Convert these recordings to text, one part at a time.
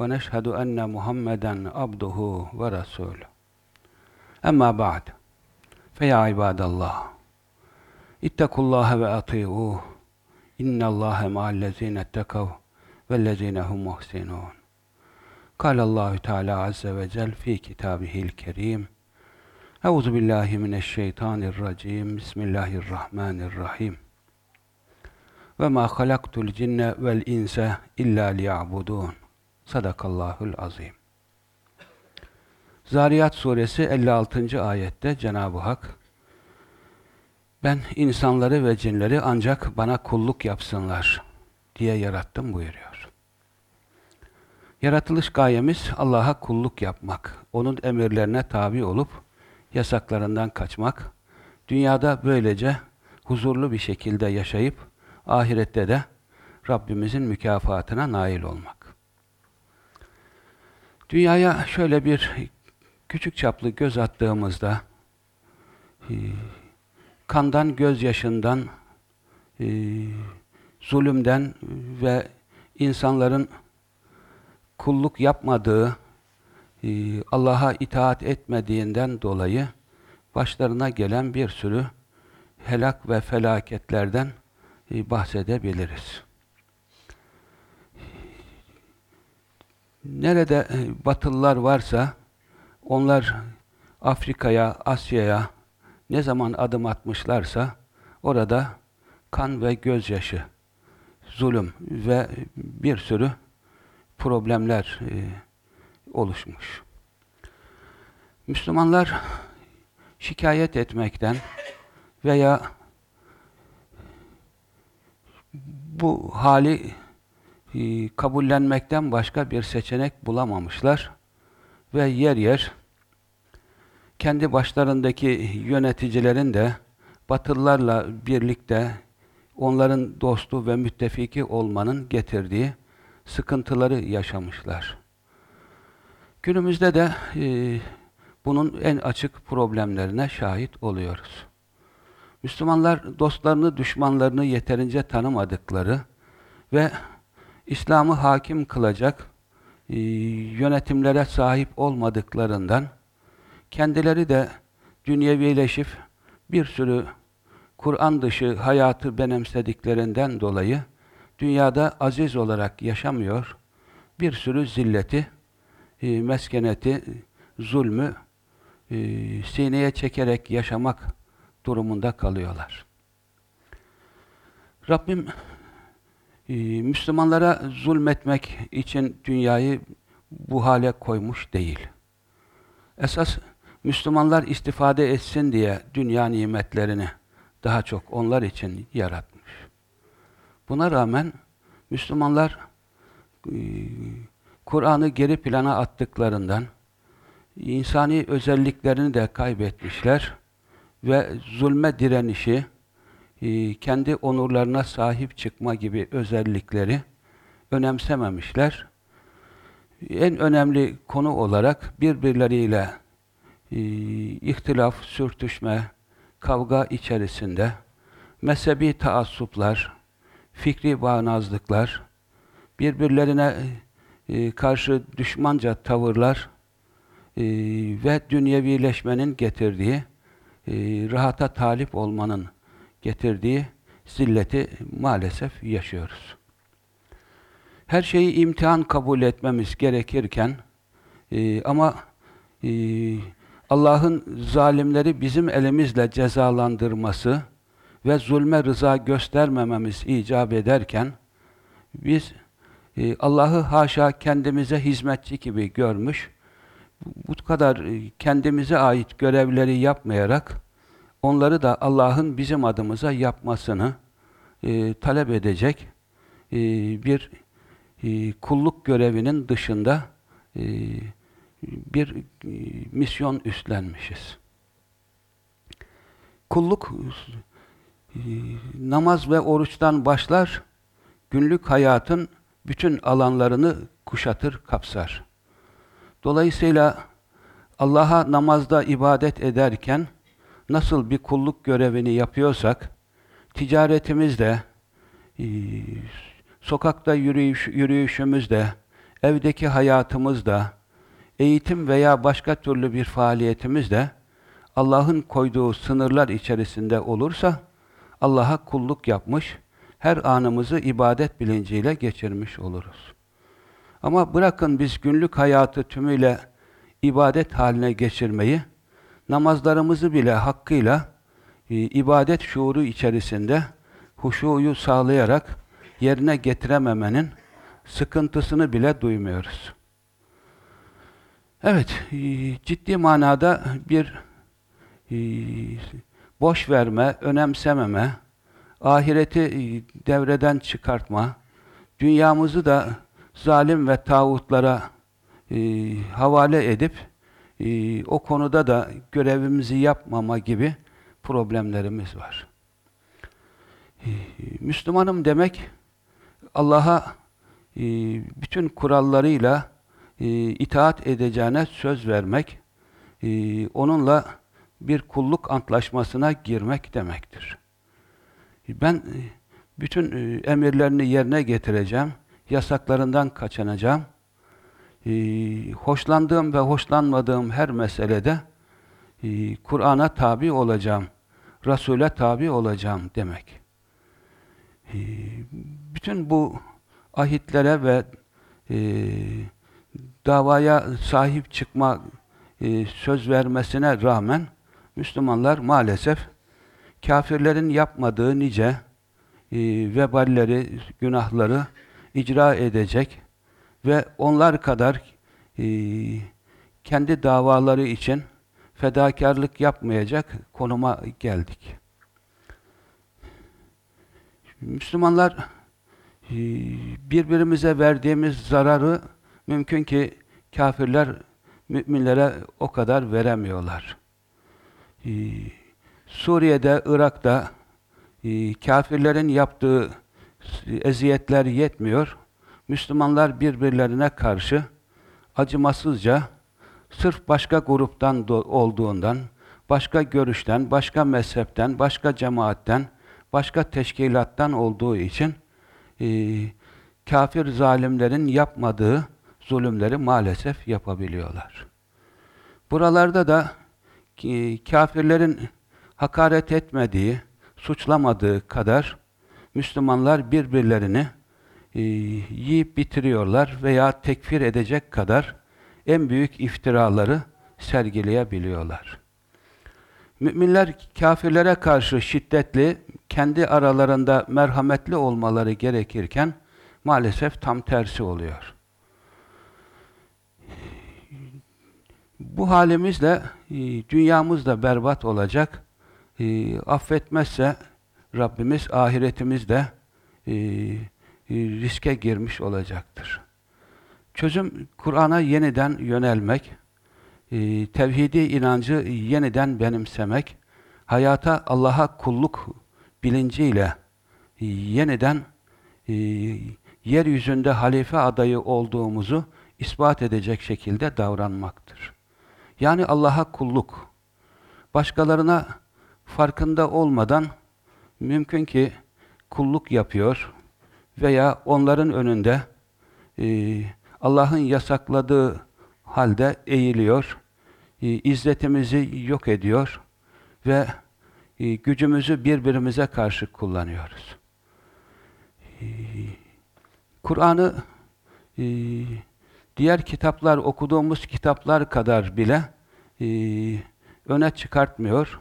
vahdehu la şerike leh ve neşhedü enne Muhammeden abduhu ve resulü. Emma ba'd. Feya ibadallah. İttekullaha ve ati'uh. İnnallâhe ma'allezîne ettekav vellezîne hum muhsinûn. Kâlallâhu Teala azze ve cel fî kitâbihil kerîm. Euzu billahi mineşşeytanirracim. Bismillahirrahmanirrahim. Ve ma halaktul cinne vel inse illa liya'budun. Sadakallahul azim. Zariyat suresi 56. ayette Cenab-ı Hak ben insanları ve cinleri ancak bana kulluk yapsınlar diye yarattım buyuruyor. Yaratılış gayemiz Allah'a kulluk yapmak, onun emirlerine tabi olup yasaklarından kaçmak, dünyada böylece huzurlu bir şekilde yaşayıp ahirette de Rabbimizin mükafatına nail olmak. Dünyaya şöyle bir küçük çaplı göz attığımızda e, kandan, gözyaşından, e, zulümden ve insanların kulluk yapmadığı, e, Allah'a itaat etmediğinden dolayı başlarına gelen bir sürü helak ve felaketlerden bahsedebiliriz. Nerede batılılar varsa onlar Afrika'ya, Asya'ya ne zaman adım atmışlarsa orada kan ve gözyaşı, zulüm ve bir sürü problemler e, oluşmuş. Müslümanlar şikayet etmekten veya bu hali e, kabullenmekten başka bir seçenek bulamamışlar ve yer yer kendi başlarındaki yöneticilerin de Batılılarla birlikte onların dostu ve müttefiki olmanın getirdiği sıkıntıları yaşamışlar. Günümüzde de e, bunun en açık problemlerine şahit oluyoruz. Müslümanlar dostlarını, düşmanlarını yeterince tanımadıkları ve İslam'ı hakim kılacak e, yönetimlere sahip olmadıklarından kendileri de dünyevileşip bir sürü Kur'an dışı hayatı benimsediklerinden dolayı dünyada aziz olarak yaşamıyor, bir sürü zilleti, e, meskeneti, zulmü e, sineye çekerek yaşamak durumunda kalıyorlar. Rabbim e, Müslümanlara zulmetmek için dünyayı bu hale koymuş değil. Esas Müslümanlar istifade etsin diye dünya nimetlerini daha çok onlar için yaratmış. Buna rağmen Müslümanlar e, Kur'an'ı geri plana attıklarından insani özelliklerini de kaybetmişler ve zulme direnişi, kendi onurlarına sahip çıkma gibi özellikleri önemsememişler. En önemli konu olarak birbirleriyle e, ihtilaf, sürtüşme, kavga içerisinde mezhebi taassuplar, fikri bağnazlıklar, birbirlerine e, karşı düşmanca tavırlar e, ve dünyevileşmenin getirdiği, rahata talip olmanın getirdiği zilleti maalesef yaşıyoruz. Her şeyi imtihan kabul etmemiz gerekirken e, ama e, Allah'ın zalimleri bizim elimizle cezalandırması ve zulme rıza göstermememiz icap ederken biz e, Allah'ı haşa kendimize hizmetçi gibi görmüş, bu kadar kendimize ait görevleri yapmayarak onları da Allah'ın bizim adımıza yapmasını e, talep edecek e, bir e, kulluk görevinin dışında e, bir e, misyon üstlenmişiz. Kulluk e, namaz ve oruçtan başlar, günlük hayatın bütün alanlarını kuşatır, kapsar. Dolayısıyla Allah'a namazda ibadet ederken nasıl bir kulluk görevini yapıyorsak, ticaretimizde, e, sokakta yürüyüş, yürüyüşümüzde, evdeki hayatımızda, eğitim veya başka türlü bir faaliyetimizde Allah'ın koyduğu sınırlar içerisinde olursa Allah'a kulluk yapmış, her anımızı ibadet bilinciyle geçirmiş oluruz. Ama bırakın biz günlük hayatı tümüyle ibadet haline geçirmeyi, namazlarımızı bile hakkıyla e, ibadet şuuru içerisinde huşuyu sağlayarak yerine getirememenin sıkıntısını bile duymuyoruz. Evet, e, ciddi manada bir e, boş verme, önemsememe, ahireti e, devreden çıkartma, dünyamızı da zalim ve tağutlara havale edip o konuda da görevimizi yapmama gibi problemlerimiz var. Müslümanım demek Allah'a bütün kurallarıyla e, itaat edeceğine söz vermek, e, onunla bir kulluk antlaşmasına girmek demektir. Ben e, bütün e, emirlerini yerine getireceğim, yasaklarından kaçınacağım, e, hoşlandığım ve hoşlanmadığım her meselede e, Kur'an'a tabi olacağım, Resul'e tabi olacağım demek. E, bütün bu ahitlere ve e, davaya sahip çıkma e, söz vermesine rağmen Müslümanlar maalesef kafirlerin yapmadığı nice e, veballeri, günahları icra edecek ve onlar kadar e, kendi davaları için fedakarlık yapmayacak konuma geldik. Müslümanlar e, birbirimize verdiğimiz zararı Mümkün ki kafirler müminlere o kadar veremiyorlar. Ee, Suriye'de, Irak'ta e, kafirlerin yaptığı eziyetler yetmiyor. Müslümanlar birbirlerine karşı acımasızca sırf başka gruptan olduğundan, başka görüşten, başka mezhepten, başka cemaatten, başka teşkilattan olduğu için e, kafir zalimlerin yapmadığı zulümleri maalesef yapabiliyorlar. Buralarda da kafirlerin hakaret etmediği, suçlamadığı kadar Müslümanlar birbirlerini e, yiyip bitiriyorlar veya tekfir edecek kadar en büyük iftiraları sergileyebiliyorlar. Müminler kafirlere karşı şiddetli, kendi aralarında merhametli olmaları gerekirken maalesef tam tersi oluyor. Bu halimizle e, dünyamız da berbat olacak. E, affetmezse Rabbimiz ahiretimizde e, riske girmiş olacaktır. Çözüm Kur'an'a yeniden yönelmek, tevhidi inancı yeniden benimsemek, hayata Allah'a kulluk bilinciyle yeniden yeryüzünde halife adayı olduğumuzu ispat edecek şekilde davranmaktır. Yani Allah'a kulluk. Başkalarına farkında olmadan mümkün ki kulluk yapıyor veya onların önünde e, Allah'ın yasakladığı halde eğiliyor, e, izzetimizi yok ediyor ve e, gücümüzü birbirimize karşı kullanıyoruz. E, Kur'an'ı e, diğer kitaplar, okuduğumuz kitaplar kadar bile e, öne çıkartmıyor.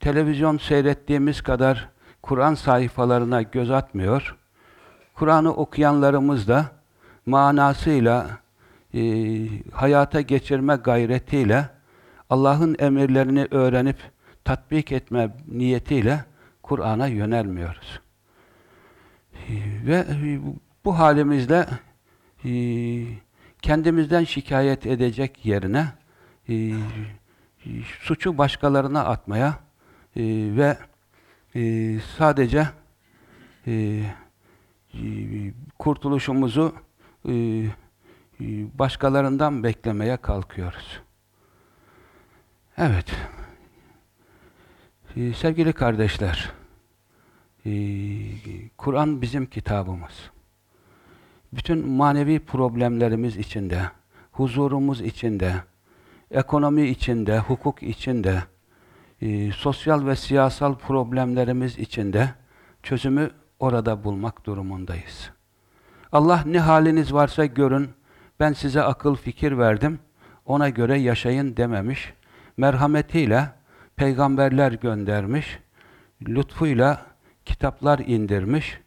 Televizyon seyrettiğimiz kadar Kur'an sayfalarına göz atmıyor. Kur'an'ı okuyanlarımız da manasıyla e, hayata geçirme gayretiyle Allah'ın emirlerini öğrenip tatbik etme niyetiyle Kur'an'a yönelmiyoruz. Ve bu halimizde e, kendimizden şikayet edecek yerine e, suçu başkalarına atmaya e, ve sadece kurtuluşumuzu e, başkalarından beklemeye kalkıyoruz. Evet. E, sevgili kardeşler, e, Kur'an bizim kitabımız. Bütün manevi problemlerimiz içinde, huzurumuz içinde, ekonomi içinde, hukuk içinde, e, sosyal ve siyasal problemlerimiz içinde çözümü orada bulmak durumundayız. Allah ne haliniz varsa görün, ben size akıl fikir verdim, ona göre yaşayın dememiş. Merhametiyle peygamberler göndermiş, lütfuyla kitaplar indirmiş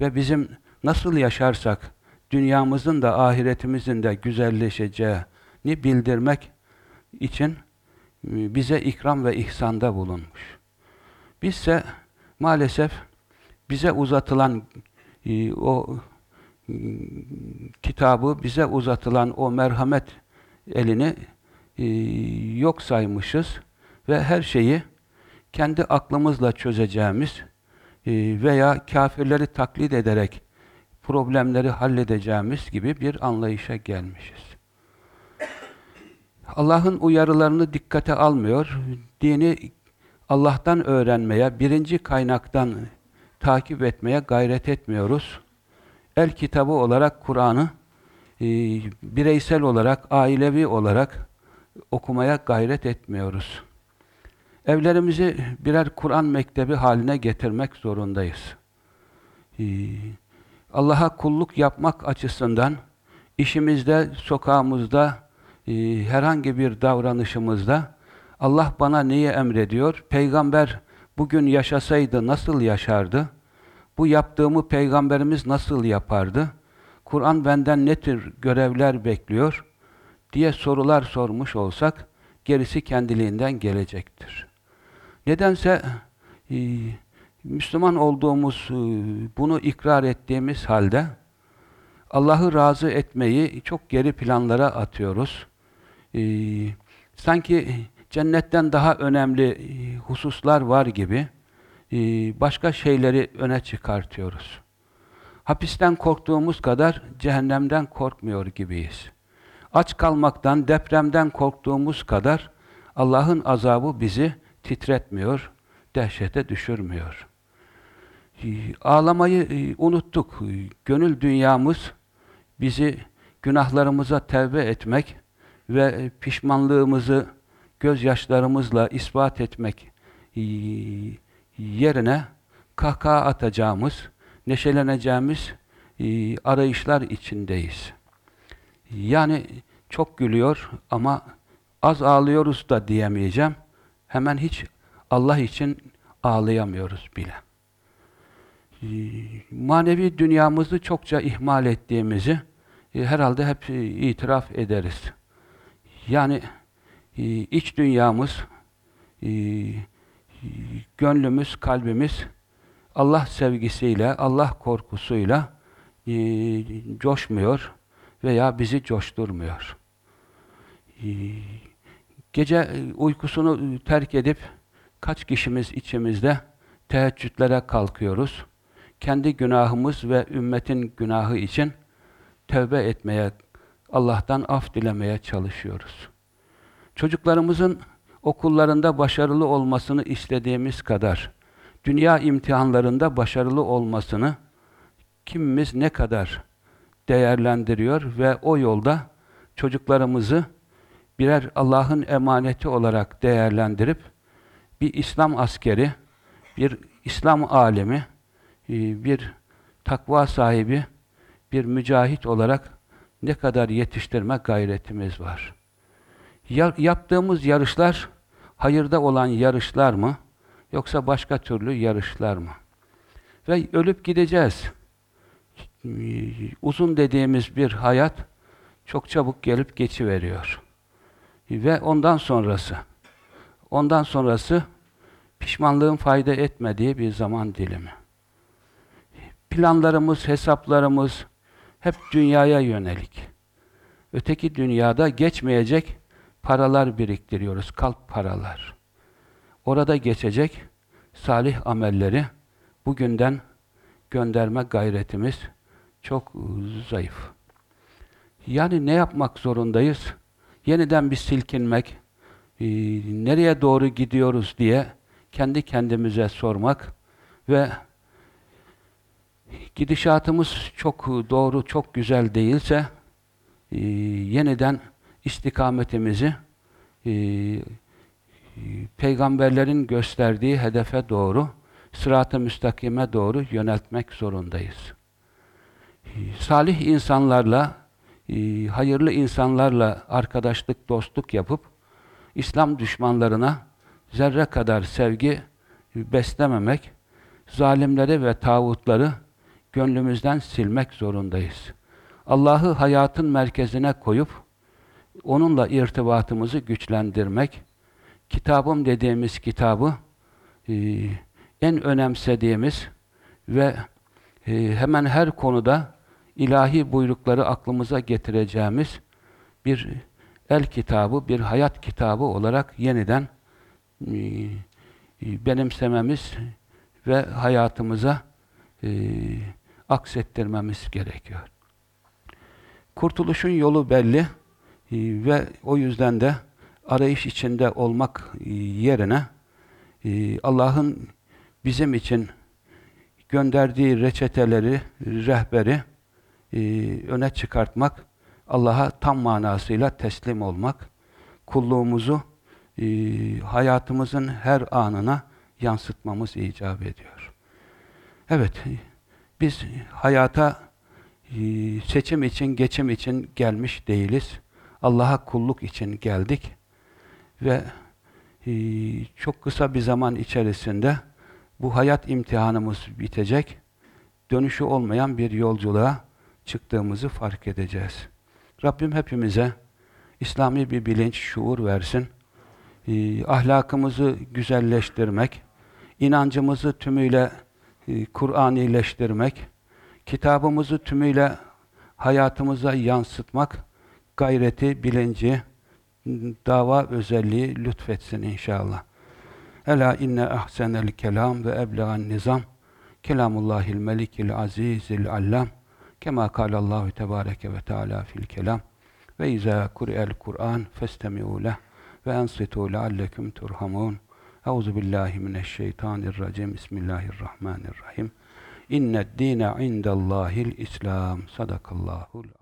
ve bizim nasıl yaşarsak dünyamızın da ahiretimizin de güzelleşeceğini bildirmek için e, bize ikram ve ihsanda bulunmuş. Bizse maalesef bize uzatılan e, o e, kitabı, bize uzatılan o merhamet elini yok saymışız ve her şeyi kendi aklımızla çözeceğimiz veya kafirleri taklit ederek problemleri halledeceğimiz gibi bir anlayışa gelmişiz. Allah'ın uyarılarını dikkate almıyor, dini Allah'tan öğrenmeye, birinci kaynaktan takip etmeye gayret etmiyoruz. El kitabı olarak Kur'an'ı e, bireysel olarak, ailevi olarak okumaya gayret etmiyoruz. Evlerimizi birer Kur'an mektebi haline getirmek zorundayız. E, Allah'a kulluk yapmak açısından işimizde, sokağımızda, e, herhangi bir davranışımızda Allah bana neyi emrediyor? Peygamber bugün yaşasaydı nasıl yaşardı? Bu yaptığımı peygamberimiz nasıl yapardı? Kur'an benden ne tür görevler bekliyor? diye sorular sormuş olsak gerisi kendiliğinden gelecektir. Nedense e, Müslüman olduğumuz, e, bunu ikrar ettiğimiz halde Allah'ı razı etmeyi çok geri planlara atıyoruz. Ee, sanki cennetten daha önemli e, hususlar var gibi e, başka şeyleri öne çıkartıyoruz. Hapisten korktuğumuz kadar cehennemden korkmuyor gibiyiz. Aç kalmaktan, depremden korktuğumuz kadar Allah'ın azabı bizi titretmiyor, dehşete düşürmüyor. Ee, ağlamayı e, unuttuk. Gönül dünyamız bizi günahlarımıza tevbe etmek ve pişmanlığımızı gözyaşlarımızla ispat etmek e, yerine kahkaha atacağımız, neşeleneceğimiz e, arayışlar içindeyiz. Yani çok gülüyor ama az ağlıyoruz da diyemeyeceğim. Hemen hiç Allah için ağlayamıyoruz bile. Ee, manevi dünyamızı çokça ihmal ettiğimizi e, herhalde hep e, itiraf ederiz. Yani e, iç dünyamız, gönlümüz, kalbimiz Allah sevgisiyle, Allah korkusuyla coşmuyor veya bizi coşturmuyor. Gece uykusunu terk edip kaç kişimiz içimizde teheccüdlere kalkıyoruz kendi günahımız ve ümmetin günahı için tövbe etmeye, Allah'tan af dilemeye çalışıyoruz. Çocuklarımızın okullarında başarılı olmasını istediğimiz kadar, dünya imtihanlarında başarılı olmasını kimimiz ne kadar değerlendiriyor ve o yolda çocuklarımızı birer Allah'ın emaneti olarak değerlendirip bir İslam askeri, bir İslam alemi, ee, bir takva sahibi, bir mücahit olarak ne kadar yetiştirme gayretimiz var. Yaptığımız yarışlar, hayırda olan yarışlar mı, yoksa başka türlü yarışlar mı? Ve ölüp gideceğiz. Uzun dediğimiz bir hayat çok çabuk gelip geçiveriyor. Ve ondan sonrası, ondan sonrası pişmanlığın fayda etmediği bir zaman dilimi planlarımız, hesaplarımız hep dünyaya yönelik. Öteki dünyada geçmeyecek paralar biriktiriyoruz, kalp paralar. Orada geçecek salih amelleri bugünden gönderme gayretimiz çok zayıf. Yani ne yapmak zorundayız? Yeniden bir silkinmek, e, nereye doğru gidiyoruz diye kendi kendimize sormak ve gidişatımız çok doğru, çok güzel değilse e, yeniden istikametimizi e, peygamberlerin gösterdiği hedefe doğru, sırat-ı müstakime doğru yöneltmek zorundayız. E, salih insanlarla, e, hayırlı insanlarla arkadaşlık, dostluk yapıp İslam düşmanlarına zerre kadar sevgi beslememek, zalimleri ve tağutları gönlümüzden silmek zorundayız. Allah'ı hayatın merkezine koyup onunla irtibatımızı güçlendirmek, kitabım dediğimiz kitabı e, en önemsediğimiz ve e, hemen her konuda ilahi buyrukları aklımıza getireceğimiz bir el kitabı, bir hayat kitabı olarak yeniden e, benimsememiz ve hayatımıza aksettirmemiz gerekiyor. Kurtuluşun yolu belli e, ve o yüzden de arayış içinde olmak e, yerine e, Allah'ın bizim için gönderdiği reçeteleri, rehberi öne çıkartmak, Allah'a tam manasıyla teslim olmak, kulluğumuzu hayatımızın her anına yansıtmamız icap ediyor. Evet, biz hayata e, seçim için, geçim için gelmiş değiliz. Allah'a kulluk için geldik. Ve e, çok kısa bir zaman içerisinde bu hayat imtihanımız bitecek. Dönüşü olmayan bir yolculuğa çıktığımızı fark edeceğiz. Rabbim hepimize İslami bir bilinç, şuur versin. E, ahlakımızı güzelleştirmek, inancımızı tümüyle e, Kur'anileştirmek, kitabımızı tümüyle hayatımıza yansıtmak, gayreti, bilinci, dava özelliği lütfetsin inşallah. Ela inne ahsenel kelam ve eblegan nizam kelamullahil melikil azizil allam kema kalallahu tebareke ve teala fil kelam ve izâ kuri'el Kur'an festemi'û leh ve ensitu leallekum turhamun. Euzu billahi mineşşeytanirracim. Bismillahirrahmanirrahim. İnned dîne indellâhil İslam. Sadakallahul